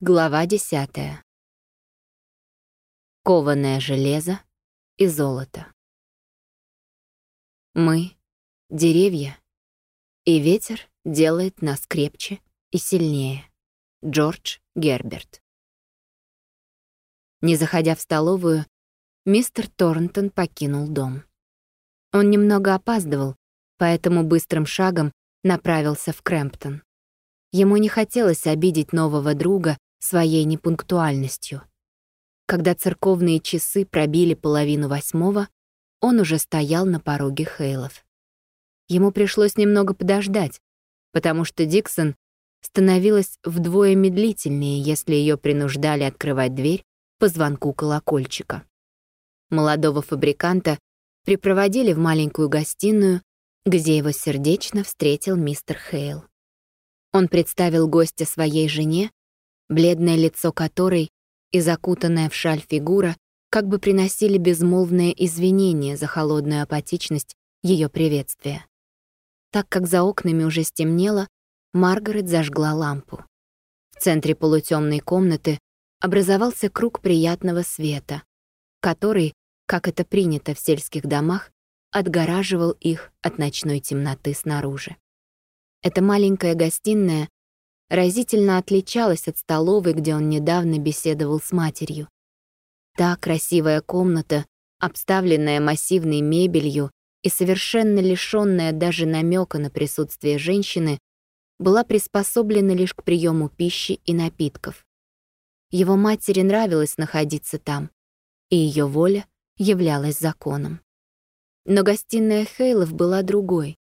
Глава десятая. Кованое железо и золото. Мы — деревья, и ветер делает нас крепче и сильнее. Джордж Герберт. Не заходя в столовую, мистер Торнтон покинул дом. Он немного опаздывал, поэтому быстрым шагом направился в Крэмптон. Ему не хотелось обидеть нового друга своей непунктуальностью. Когда церковные часы пробили половину восьмого, он уже стоял на пороге Хейлов. Ему пришлось немного подождать, потому что Диксон становилась вдвое медлительнее, если ее принуждали открывать дверь по звонку колокольчика. Молодого фабриканта припроводили в маленькую гостиную, где его сердечно встретил мистер Хейл. Он представил гостя своей жене бледное лицо которой и закутанная в шаль фигура как бы приносили безмолвное извинение за холодную апатичность ее приветствия. Так как за окнами уже стемнело, Маргарет зажгла лампу. В центре полутемной комнаты образовался круг приятного света, который, как это принято в сельских домах, отгораживал их от ночной темноты снаружи. Эта маленькая гостиная разительно отличалась от столовой, где он недавно беседовал с матерью. Та красивая комната, обставленная массивной мебелью и совершенно лишённая даже намека на присутствие женщины, была приспособлена лишь к приему пищи и напитков. Его матери нравилось находиться там, и ее воля являлась законом. Но гостиная Хейлов была другой.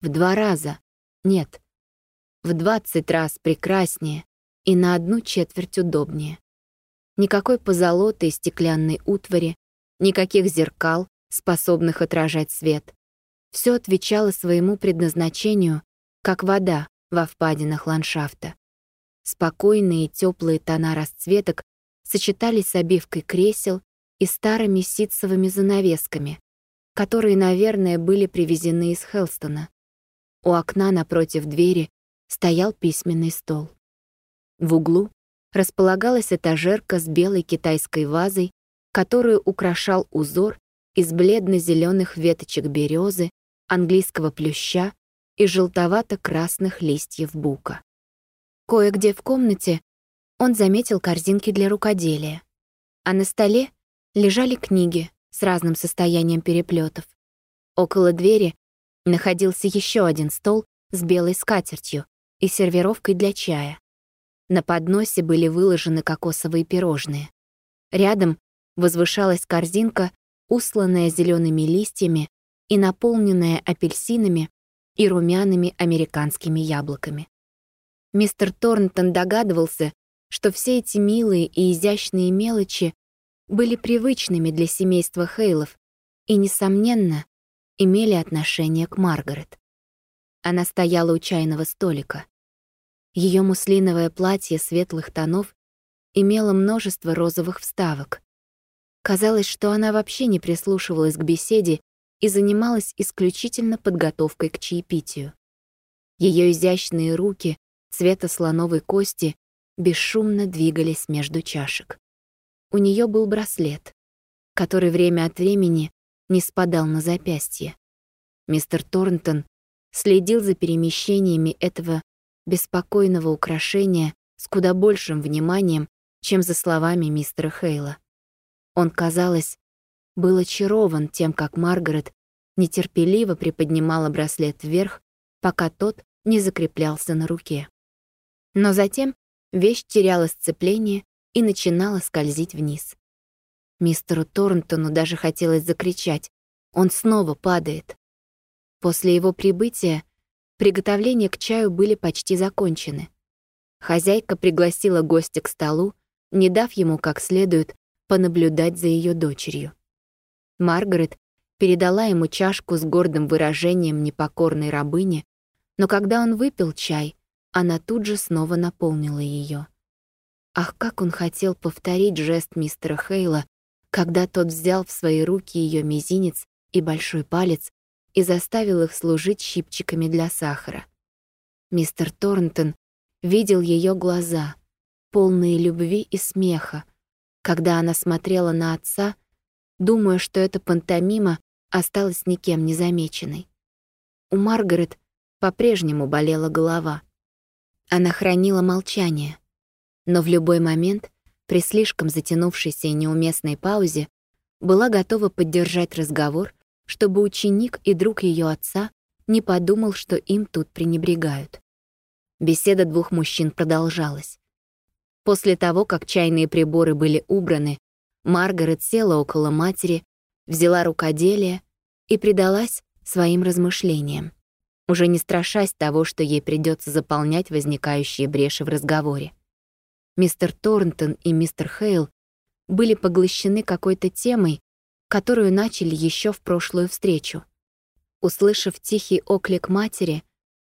В два раза, нет, в двадцать раз прекраснее и на одну четверть удобнее. Никакой позолоты и стеклянной утвари, никаких зеркал, способных отражать свет. Все отвечало своему предназначению, как вода во впадинах ландшафта. Спокойные теплые тона расцветок сочетались с обивкой кресел и старыми ситцевыми занавесками, которые, наверное, были привезены из Хелстона. У окна напротив двери стоял письменный стол. В углу располагалась этажерка с белой китайской вазой, которую украшал узор из бледно-зеленых веточек березы, английского плюща и желтовато-красных листьев бука. Кое-где в комнате он заметил корзинки для рукоделия, а на столе лежали книги с разным состоянием переплетов. Около двери находился еще один стол с белой скатертью, и сервировкой для чая. На подносе были выложены кокосовые пирожные. Рядом возвышалась корзинка, усланная зелеными листьями и наполненная апельсинами и румяными американскими яблоками. Мистер Торнтон догадывался, что все эти милые и изящные мелочи были привычными для семейства Хейлов и, несомненно, имели отношение к Маргарет. Она стояла у чайного столика. Ее муслиновое платье светлых тонов имело множество розовых вставок. Казалось, что она вообще не прислушивалась к беседе и занималась исключительно подготовкой к чаепитию. Ее изящные руки цвета слоновой кости бесшумно двигались между чашек. У нее был браслет, который время от времени не спадал на запястье. Мистер Торнтон следил за перемещениями этого беспокойного украшения с куда большим вниманием, чем за словами мистера Хейла. Он, казалось, был очарован тем, как Маргарет нетерпеливо приподнимала браслет вверх, пока тот не закреплялся на руке. Но затем вещь теряла сцепление и начинала скользить вниз. Мистеру Торнтону даже хотелось закричать. Он снова падает. После его прибытия приготовления к чаю были почти закончены. Хозяйка пригласила гостя к столу, не дав ему как следует понаблюдать за ее дочерью. Маргарет передала ему чашку с гордым выражением непокорной рабыни, но когда он выпил чай, она тут же снова наполнила ее. Ах, как он хотел повторить жест мистера Хейла, когда тот взял в свои руки ее мизинец и большой палец и заставил их служить щипчиками для сахара. Мистер Торнтон видел ее глаза, полные любви и смеха, когда она смотрела на отца, думая, что эта пантомима осталась никем не замеченной. У Маргарет по-прежнему болела голова. Она хранила молчание, но в любой момент, при слишком затянувшейся и неуместной паузе, была готова поддержать разговор, чтобы ученик и друг ее отца не подумал, что им тут пренебрегают. Беседа двух мужчин продолжалась. После того, как чайные приборы были убраны, Маргарет села около матери, взяла рукоделие и предалась своим размышлениям, уже не страшась того, что ей придется заполнять возникающие бреши в разговоре. Мистер Торнтон и мистер Хейл были поглощены какой-то темой, которую начали еще в прошлую встречу. Услышав тихий оклик матери,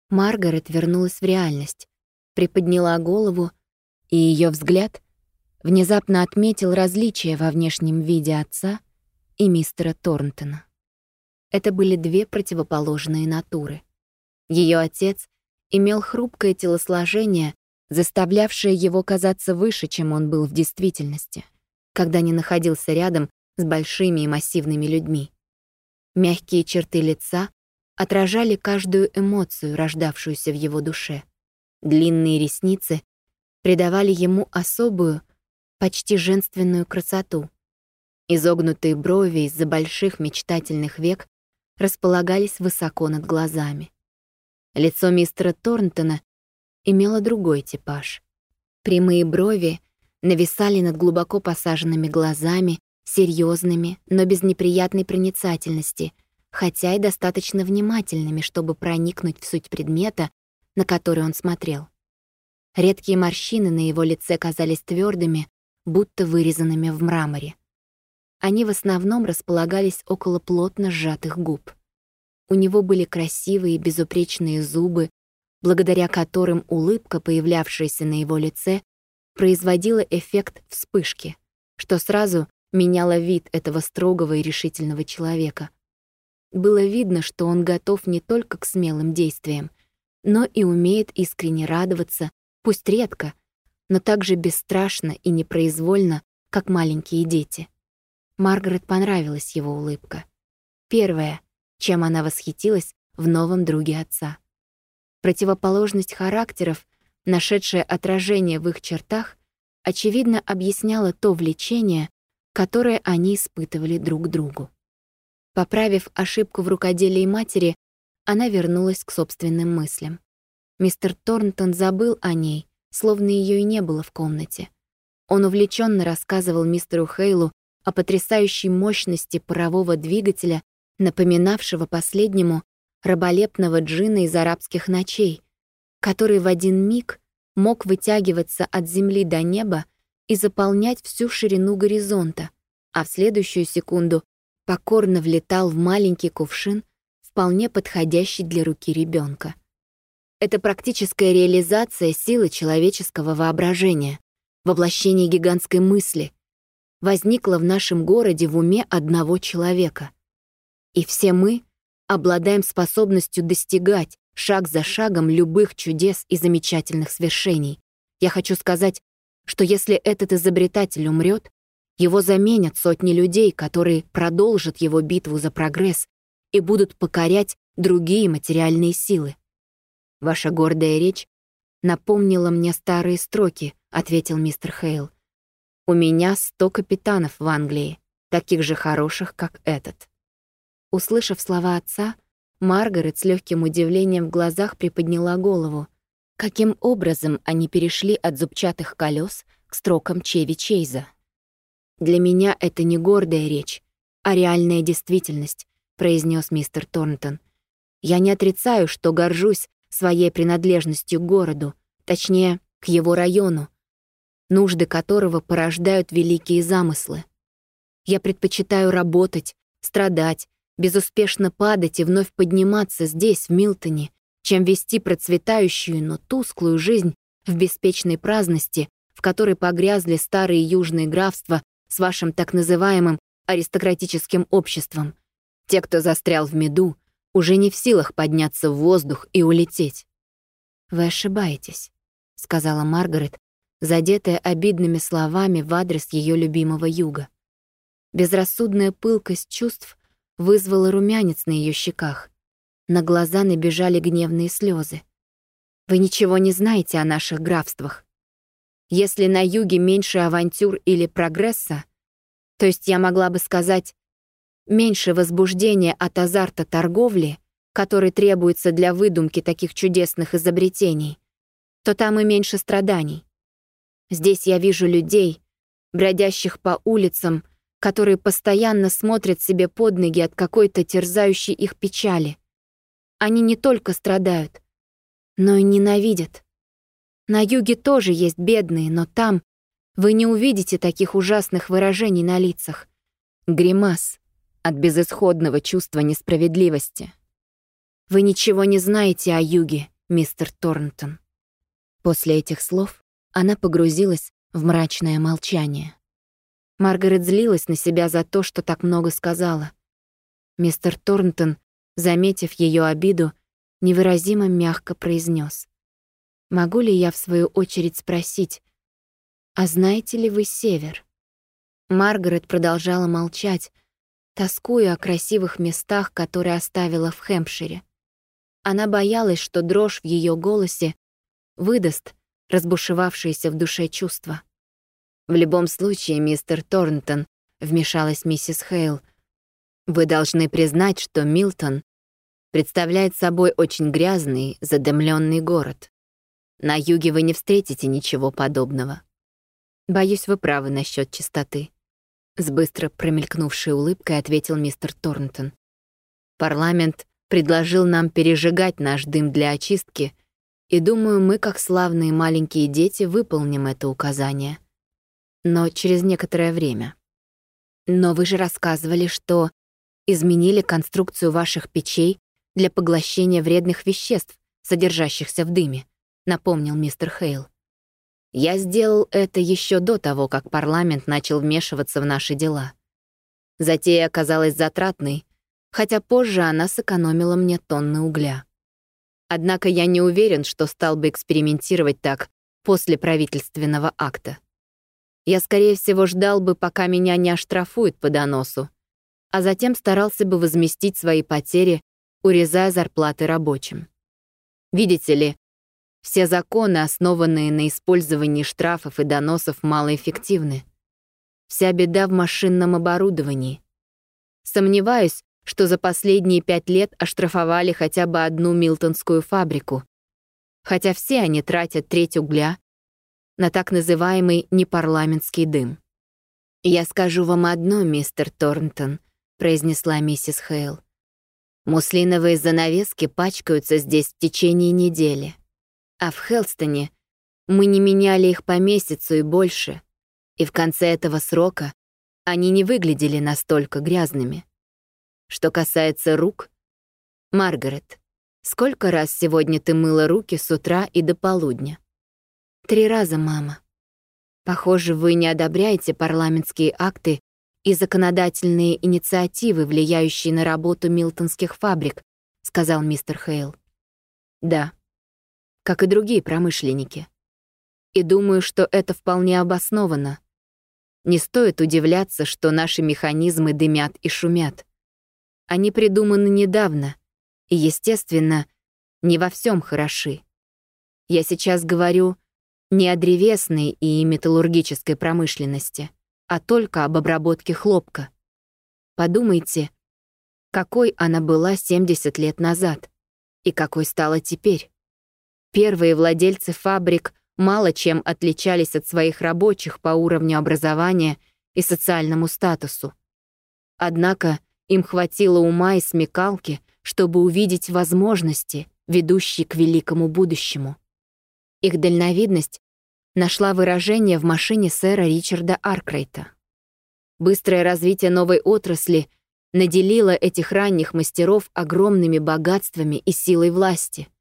Маргарет вернулась в реальность, приподняла голову и ее взгляд внезапно отметил различия во внешнем виде отца и мистера Торнтона. Это были две противоположные натуры. Ее отец имел хрупкое телосложение, заставлявшее его казаться выше, чем он был в действительности, когда не находился рядом с большими и массивными людьми. Мягкие черты лица отражали каждую эмоцию, рождавшуюся в его душе. Длинные ресницы придавали ему особую, почти женственную красоту. Изогнутые брови из-за больших мечтательных век располагались высоко над глазами. Лицо мистера Торнтона имело другой типаж. Прямые брови нависали над глубоко посаженными глазами, серьезными, но без неприятной проницательности, хотя и достаточно внимательными, чтобы проникнуть в суть предмета, на который он смотрел. Редкие морщины на его лице казались твердыми, будто вырезанными в мраморе. Они в основном располагались около плотно сжатых губ. У него были красивые безупречные зубы, благодаря которым улыбка, появлявшаяся на его лице, производила эффект вспышки, что сразу меняло вид этого строгого и решительного человека. Было видно, что он готов не только к смелым действиям, но и умеет искренне радоваться пусть редко, но также бесстрашно и непроизвольно, как маленькие дети. Маргарет понравилась его улыбка. Первое, чем она восхитилась в новом друге отца. Противоположность характеров, нашедшая отражение в их чертах, очевидно объясняла то влечение, которое они испытывали друг другу. Поправив ошибку в рукоделии матери, она вернулась к собственным мыслям. Мистер Торнтон забыл о ней, словно ее и не было в комнате. Он увлеченно рассказывал мистеру Хейлу о потрясающей мощности парового двигателя, напоминавшего последнему раболепного джина из арабских ночей, который в один миг мог вытягиваться от земли до неба и заполнять всю ширину горизонта, а в следующую секунду покорно влетал в маленький кувшин, вполне подходящий для руки ребенка. Это практическая реализация силы человеческого воображения, воплощение гигантской мысли, возникла в нашем городе в уме одного человека. И все мы обладаем способностью достигать шаг за шагом любых чудес и замечательных свершений. Я хочу сказать, что если этот изобретатель умрет, его заменят сотни людей, которые продолжат его битву за прогресс и будут покорять другие материальные силы. Ваша гордая речь напомнила мне старые строки, ответил мистер Хейл. У меня сто капитанов в Англии, таких же хороших, как этот. Услышав слова отца, Маргарет с легким удивлением в глазах приподняла голову. Каким образом они перешли от зубчатых колес к строкам Чеви Чейза? «Для меня это не гордая речь, а реальная действительность», — произнес мистер Торнтон. «Я не отрицаю, что горжусь своей принадлежностью к городу, точнее, к его району, нужды которого порождают великие замыслы. Я предпочитаю работать, страдать, безуспешно падать и вновь подниматься здесь, в Милтоне, чем вести процветающую, но тусклую жизнь в беспечной праздности, в которой погрязли старые южные графства с вашим так называемым аристократическим обществом. Те, кто застрял в меду, уже не в силах подняться в воздух и улететь. «Вы ошибаетесь», — сказала Маргарет, задетая обидными словами в адрес ее любимого юга. Безрассудная пылкость чувств вызвала румянец на ее щеках. На глаза набежали гневные слезы. «Вы ничего не знаете о наших графствах. Если на юге меньше авантюр или прогресса, то есть я могла бы сказать, меньше возбуждения от азарта торговли, который требуется для выдумки таких чудесных изобретений, то там и меньше страданий. Здесь я вижу людей, бродящих по улицам, которые постоянно смотрят себе под ноги от какой-то терзающей их печали. Они не только страдают, но и ненавидят. На юге тоже есть бедные, но там вы не увидите таких ужасных выражений на лицах. Гримас от безысходного чувства несправедливости. Вы ничего не знаете о юге, мистер Торнтон. После этих слов она погрузилась в мрачное молчание. Маргарет злилась на себя за то, что так много сказала. Мистер Торнтон, заметив ее обиду, невыразимо мягко произнес: Могу ли я, в свою очередь, спросить, «А знаете ли вы север?» Маргарет продолжала молчать, тоскуя о красивых местах, которые оставила в Хэмпшире. Она боялась, что дрожь в ее голосе выдаст разбушевавшиеся в душе чувства. «В любом случае, мистер Торнтон», — вмешалась миссис Хейл, «вы должны признать, что Милтон представляет собой очень грязный, задымленный город. На юге вы не встретите ничего подобного. Боюсь, вы правы насчет чистоты. С быстро промелькнувшей улыбкой ответил мистер Торнтон. Парламент предложил нам пережигать наш дым для очистки, и думаю, мы, как славные маленькие дети, выполним это указание. Но через некоторое время. Но вы же рассказывали, что изменили конструкцию ваших печей для поглощения вредных веществ, содержащихся в дыме напомнил мистер Хейл. Я сделал это еще до того, как парламент начал вмешиваться в наши дела. Затея оказалась затратной, хотя позже она сэкономила мне тонны угля. Однако я не уверен, что стал бы экспериментировать так после правительственного акта. Я, скорее всего, ждал бы, пока меня не оштрафуют по доносу, а затем старался бы возместить свои потери, урезая зарплаты рабочим. Видите ли, все законы, основанные на использовании штрафов и доносов, малоэффективны. Вся беда в машинном оборудовании. Сомневаюсь, что за последние пять лет оштрафовали хотя бы одну милтонскую фабрику, хотя все они тратят треть угля на так называемый непарламентский дым. «Я скажу вам одно, мистер Торнтон», — произнесла миссис Хейл. «Муслиновые занавески пачкаются здесь в течение недели. А в Хелстоне мы не меняли их по месяцу и больше, и в конце этого срока они не выглядели настолько грязными. Что касается рук... Маргарет, сколько раз сегодня ты мыла руки с утра и до полудня? Три раза, мама. Похоже, вы не одобряете парламентские акты и законодательные инициативы, влияющие на работу милтонских фабрик, сказал мистер Хейл. Да, как и другие промышленники. И думаю, что это вполне обосновано. Не стоит удивляться, что наши механизмы дымят и шумят. Они придуманы недавно, и, естественно, не во всем хороши. Я сейчас говорю не о древесной и металлургической промышленности, а только об обработке хлопка. Подумайте, какой она была 70 лет назад и какой стала теперь. Первые владельцы фабрик мало чем отличались от своих рабочих по уровню образования и социальному статусу. Однако им хватило ума и смекалки, чтобы увидеть возможности, ведущие к великому будущему. Их дальновидность нашла выражение в машине сэра Ричарда Аркрейта. Быстрое развитие новой отрасли наделило этих ранних мастеров огромными богатствами и силой власти —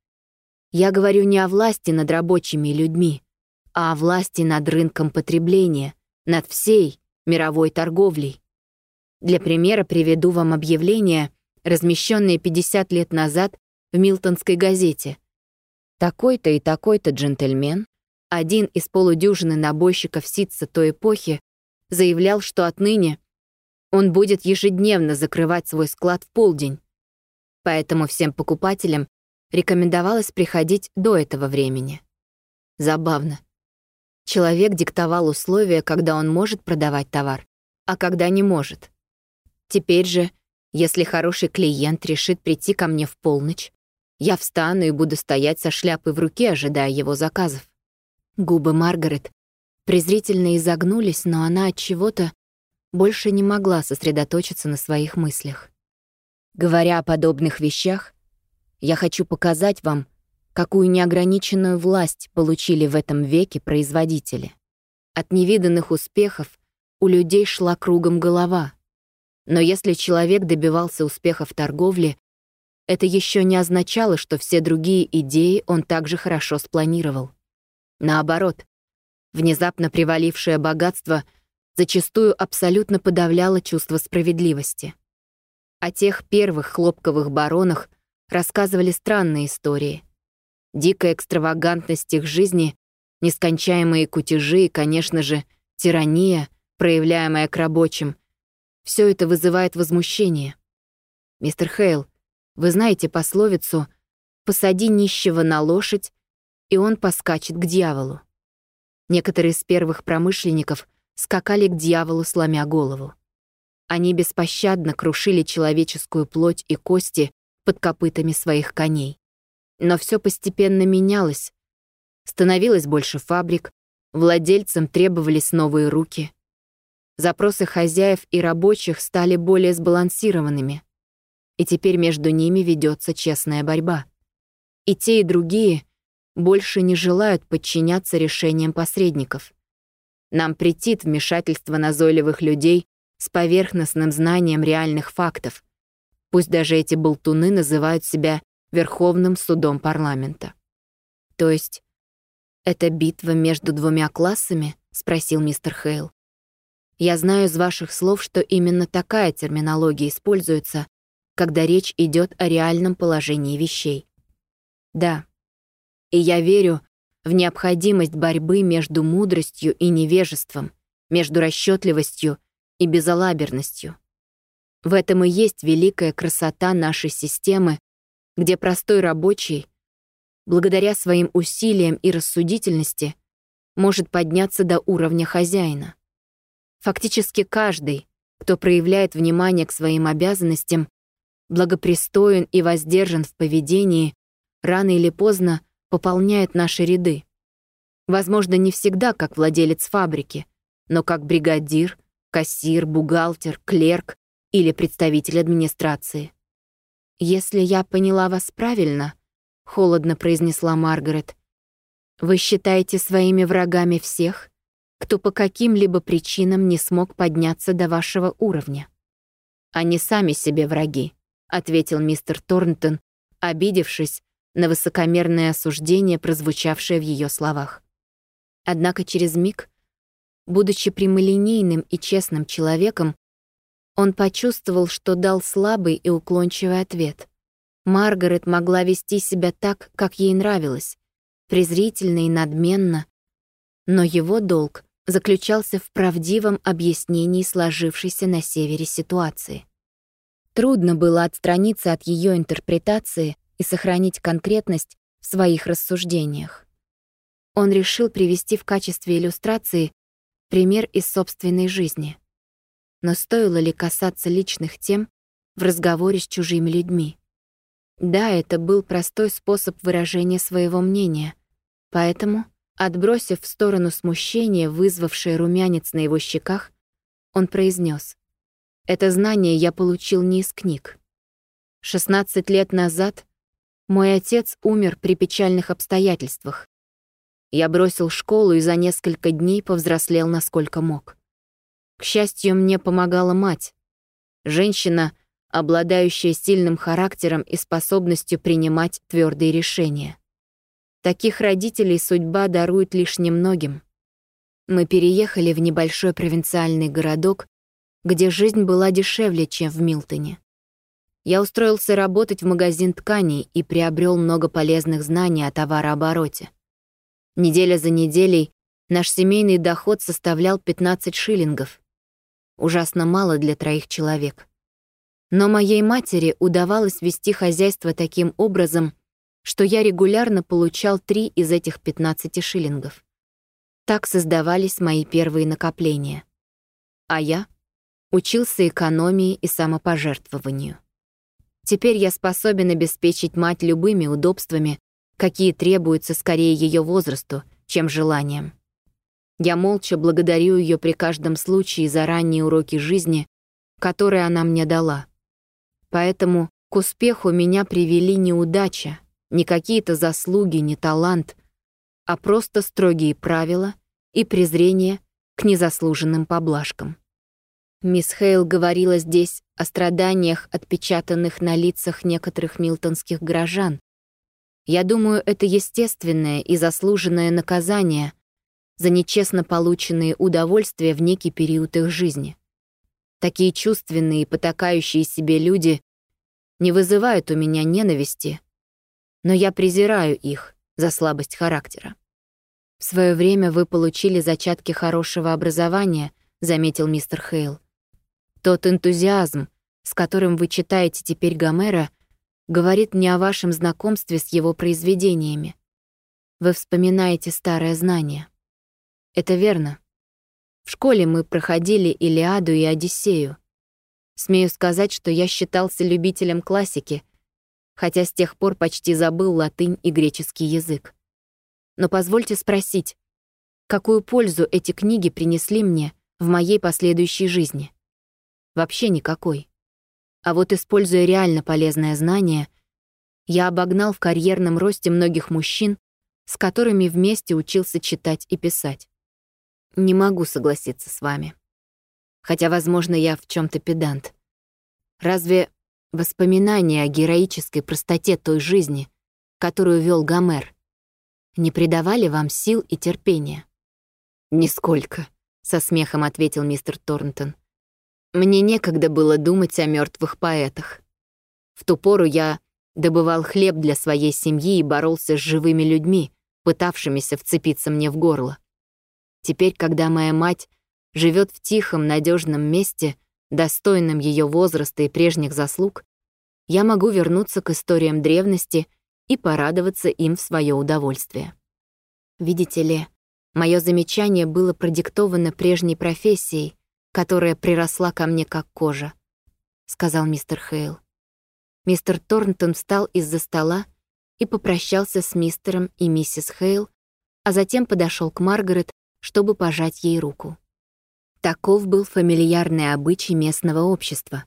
я говорю не о власти над рабочими людьми, а о власти над рынком потребления, над всей мировой торговлей. Для примера приведу вам объявление, размещенное 50 лет назад в Милтонской газете. Такой-то и такой-то джентльмен один из полудюжины набойщиков ситца той эпохи заявлял, что отныне он будет ежедневно закрывать свой склад в полдень. Поэтому всем покупателям рекомендовалось приходить до этого времени. Забавно. Человек диктовал условия, когда он может продавать товар, а когда не может. Теперь же, если хороший клиент решит прийти ко мне в полночь, я встану и буду стоять со шляпой в руке, ожидая его заказов. Губы Маргарет презрительно изогнулись, но она от чего-то больше не могла сосредоточиться на своих мыслях. Говоря о подобных вещах, я хочу показать вам, какую неограниченную власть получили в этом веке производители. От невиданных успехов у людей шла кругом голова. Но если человек добивался успеха в торговле, это еще не означало, что все другие идеи он также хорошо спланировал. Наоборот, внезапно привалившее богатство зачастую абсолютно подавляло чувство справедливости. О тех первых хлопковых баронах рассказывали странные истории. Дикая экстравагантность их жизни, нескончаемые кутежи и, конечно же, тирания, проявляемая к рабочим. Все это вызывает возмущение. Мистер Хейл, вы знаете пословицу «посади нищего на лошадь, и он поскачет к дьяволу». Некоторые из первых промышленников скакали к дьяволу, сломя голову. Они беспощадно крушили человеческую плоть и кости под копытами своих коней. Но все постепенно менялось. Становилось больше фабрик, владельцам требовались новые руки. Запросы хозяев и рабочих стали более сбалансированными. И теперь между ними ведется честная борьба. И те, и другие больше не желают подчиняться решениям посредников. Нам претит вмешательство назойливых людей с поверхностным знанием реальных фактов. Пусть даже эти болтуны называют себя Верховным судом парламента. То есть, это битва между двумя классами? спросил мистер Хейл. Я знаю из ваших слов, что именно такая терминология используется, когда речь идет о реальном положении вещей. Да, и я верю в необходимость борьбы между мудростью и невежеством, между расчетливостью и безалаберностью. В этом и есть великая красота нашей системы, где простой рабочий, благодаря своим усилиям и рассудительности, может подняться до уровня хозяина. Фактически каждый, кто проявляет внимание к своим обязанностям, благопристоен и воздержан в поведении, рано или поздно пополняет наши ряды. Возможно, не всегда как владелец фабрики, но как бригадир, кассир, бухгалтер, клерк или представитель администрации. «Если я поняла вас правильно», — холодно произнесла Маргарет, «вы считаете своими врагами всех, кто по каким-либо причинам не смог подняться до вашего уровня?» «Они сами себе враги», — ответил мистер Торнтон, обидевшись на высокомерное осуждение, прозвучавшее в ее словах. Однако через миг, будучи прямолинейным и честным человеком, он почувствовал, что дал слабый и уклончивый ответ. Маргарет могла вести себя так, как ей нравилось, презрительно и надменно, но его долг заключался в правдивом объяснении сложившейся на севере ситуации. Трудно было отстраниться от ее интерпретации и сохранить конкретность в своих рассуждениях. Он решил привести в качестве иллюстрации пример из собственной жизни. Но стоило ли касаться личных тем в разговоре с чужими людьми? Да, это был простой способ выражения своего мнения, поэтому, отбросив в сторону смущение, вызвавшее румянец на его щеках, он произнес: «Это знание я получил не из книг. 16 лет назад мой отец умер при печальных обстоятельствах. Я бросил школу и за несколько дней повзрослел насколько мог. К счастью, мне помогала мать. Женщина, обладающая сильным характером и способностью принимать твердые решения. Таких родителей судьба дарует лишь немногим. Мы переехали в небольшой провинциальный городок, где жизнь была дешевле, чем в Милтоне. Я устроился работать в магазин тканей и приобрел много полезных знаний о товарообороте. Неделя за неделей наш семейный доход составлял 15 шиллингов. Ужасно мало для троих человек. Но моей матери удавалось вести хозяйство таким образом, что я регулярно получал три из этих 15 шиллингов. Так создавались мои первые накопления. А я учился экономии и самопожертвованию. Теперь я способен обеспечить мать любыми удобствами, какие требуются скорее ее возрасту, чем желаниям. Я молча благодарю ее при каждом случае за ранние уроки жизни, которые она мне дала. Поэтому к успеху меня привели не удача, не какие-то заслуги, не талант, а просто строгие правила и презрение к незаслуженным поблажкам. Мисс Хейл говорила здесь о страданиях, отпечатанных на лицах некоторых милтонских горожан. Я думаю, это естественное и заслуженное наказание за нечестно полученные удовольствия в некий период их жизни. Такие чувственные и потакающие себе люди не вызывают у меня ненависти, но я презираю их за слабость характера. В свое время вы получили зачатки хорошего образования, заметил мистер Хейл. Тот энтузиазм, с которым вы читаете теперь Гомера, говорит не о вашем знакомстве с его произведениями. Вы вспоминаете старое знание. Это верно. В школе мы проходили Илиаду и Одиссею. Смею сказать, что я считался любителем классики, хотя с тех пор почти забыл латынь и греческий язык. Но позвольте спросить, какую пользу эти книги принесли мне в моей последующей жизни? Вообще никакой. А вот используя реально полезное знание, я обогнал в карьерном росте многих мужчин, с которыми вместе учился читать и писать. Не могу согласиться с вами. Хотя, возможно, я в чем то педант. Разве воспоминания о героической простоте той жизни, которую вел Гомер, не придавали вам сил и терпения? «Нисколько», — со смехом ответил мистер Торнтон. «Мне некогда было думать о мертвых поэтах. В ту пору я добывал хлеб для своей семьи и боролся с живыми людьми, пытавшимися вцепиться мне в горло. Теперь, когда моя мать живет в тихом, надежном месте, достойном ее возраста и прежних заслуг, я могу вернуться к историям древности и порадоваться им в свое удовольствие. Видите ли, мое замечание было продиктовано прежней профессией, которая приросла ко мне как кожа, сказал мистер Хейл. Мистер Торнтон встал из-за стола и попрощался с мистером и миссис Хейл, а затем подошел к Маргарет чтобы пожать ей руку. Таков был фамильярный обычай местного общества.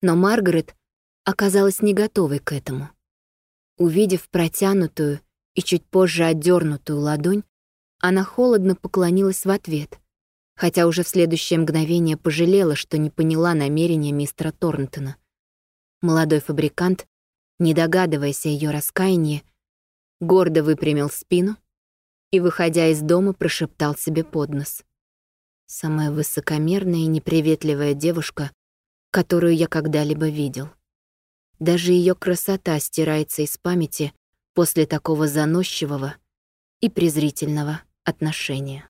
Но Маргарет оказалась не готовой к этому. Увидев протянутую и чуть позже отдернутую ладонь, она холодно поклонилась в ответ, хотя уже в следующее мгновение пожалела, что не поняла намерения мистера Торнтона. Молодой фабрикант, не догадываясь о ее раскаянии, гордо выпрямил спину и, выходя из дома, прошептал себе под нос. Самая высокомерная и неприветливая девушка, которую я когда-либо видел. Даже ее красота стирается из памяти после такого заносчивого и презрительного отношения.